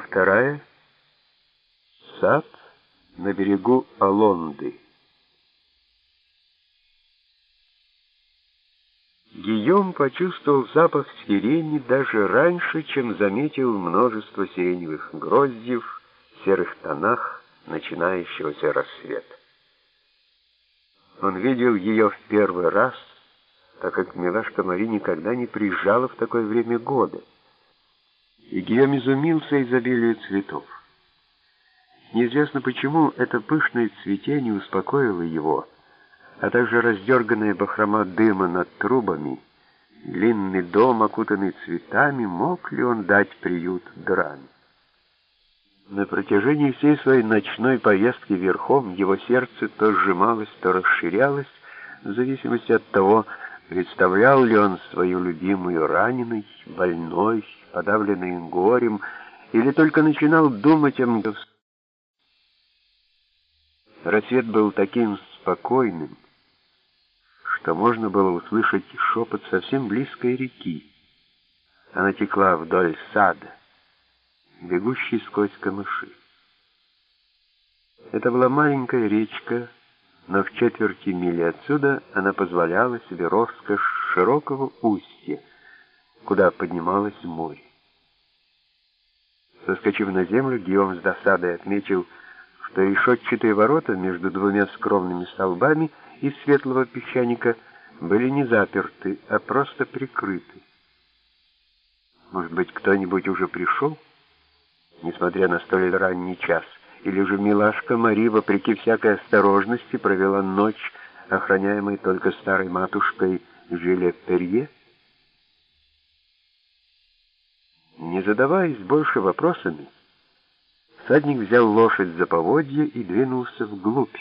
Вторая. Сад на берегу Алонды. Гийом почувствовал запах сирени даже раньше, чем заметил множество сиреневых гроздьев в серых тонах начинающегося рассвета. Он видел ее в первый раз, так как милашка Мари никогда не приезжала в такое время года — и Гийом изумился изобилию цветов. Неизвестно почему это пышное цветение успокоило его, а также раздерганная бахрома дыма над трубами, длинный дом, окутанный цветами, мог ли он дать приют драме? На протяжении всей своей ночной поездки верхом его сердце то сжималось, то расширялось, в зависимости от того, представлял ли он свою любимую раненой, больной, подавленный горем, или только начинал думать о мгновении. Рассвет был таким спокойным, что можно было услышать шепот совсем близкой реки. Она текла вдоль сада, бегущей сквозь камыши. Это была маленькая речка, но в четверти мили отсюда она позволяла себе роскошь широкого устья, куда поднималось море. Соскочив на землю, Гиом с досадой отметил, что решетчатые ворота между двумя скромными столбами из светлого песчаника были не заперты, а просто прикрыты. Может быть, кто-нибудь уже пришел, несмотря на столь ранний час, или же милашка Мари, вопреки всякой осторожности, провела ночь, охраняемой только старой матушкой Жиле Перье? Не задаваясь больше вопросами, всадник взял лошадь за поводья и двинулся вглубь,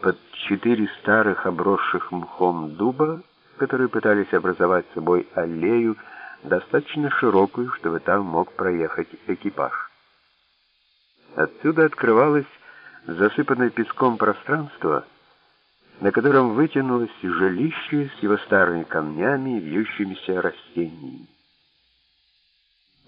под четыре старых обросших мхом дуба, которые пытались образовать собой аллею, достаточно широкую, чтобы там мог проехать экипаж. Отсюда открывалось засыпанное песком пространство, на котором вытянулось жилище с его старыми камнями и вьющимися растениями.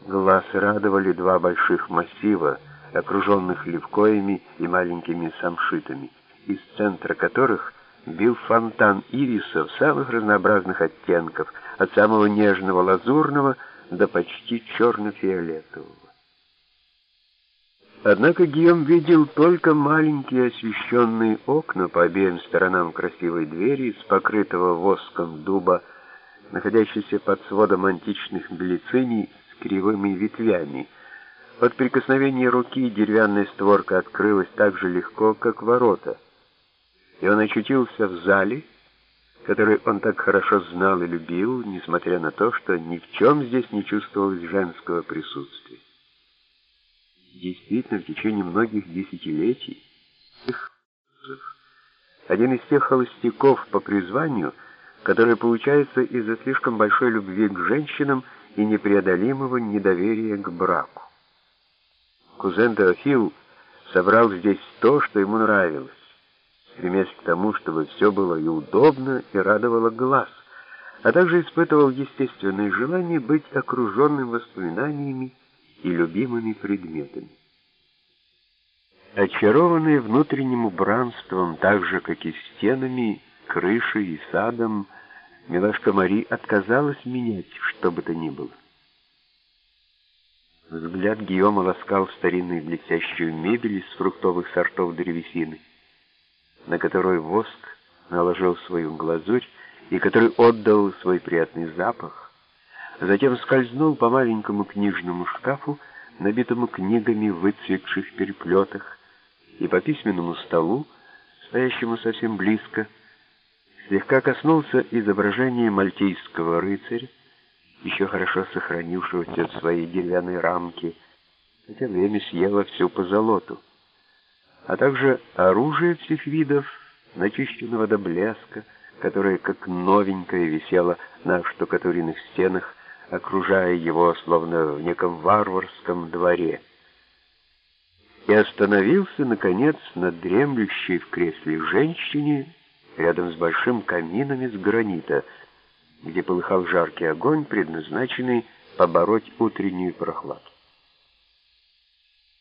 Глаз радовали два больших массива, окруженных левкоями и маленькими самшитами, из центра которых бил фонтан ирисов самых разнообразных оттенков, от самого нежного лазурного до почти черно-фиолетового. Однако Гийом видел только маленькие освещенные окна по обеим сторонам красивой двери с покрытого воском дуба, находящейся под сводом античных белициний кривыми ветвями. От прикосновения руки деревянная створка открылась так же легко, как ворота, и он очутился в зале, который он так хорошо знал и любил, несмотря на то, что ни в чем здесь не чувствовалось женского присутствия. Действительно, в течение многих десятилетий один из тех холостяков по призванию, который получается из-за слишком большой любви к женщинам и непреодолимого недоверия к браку. Кузен Теофил собрал здесь то, что ему нравилось, стремясь к тому, чтобы все было и удобно, и радовало глаз, а также испытывал естественное желание быть окруженным воспоминаниями и любимыми предметами. Очарованный внутренним убранством, так же, как и стенами, крышей и садом, Милашка Мари отказалась менять что бы то ни было. Взгляд Гийома ласкал старинную блестящую мебель из фруктовых сортов древесины, на которую воск наложил свою глазурь и который отдал свой приятный запах, затем скользнул по маленькому книжному шкафу, набитому книгами в выцветших переплетах, и по письменному столу, стоящему совсем близко, слегка коснулся изображения мальтийского рыцаря, еще хорошо сохранившегося в своей деревянной рамке, хотя время съело всю позолоту, а также оружие всех видов, начищенного до блеска, которое как новенькое висело на штукатуренных стенах, окружая его словно в неком варварском дворе. И остановился, наконец, над дремлющей в кресле женщине, рядом с большим камином из гранита, где полыхал жаркий огонь, предназначенный побороть утреннюю прохладу.